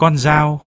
con dao.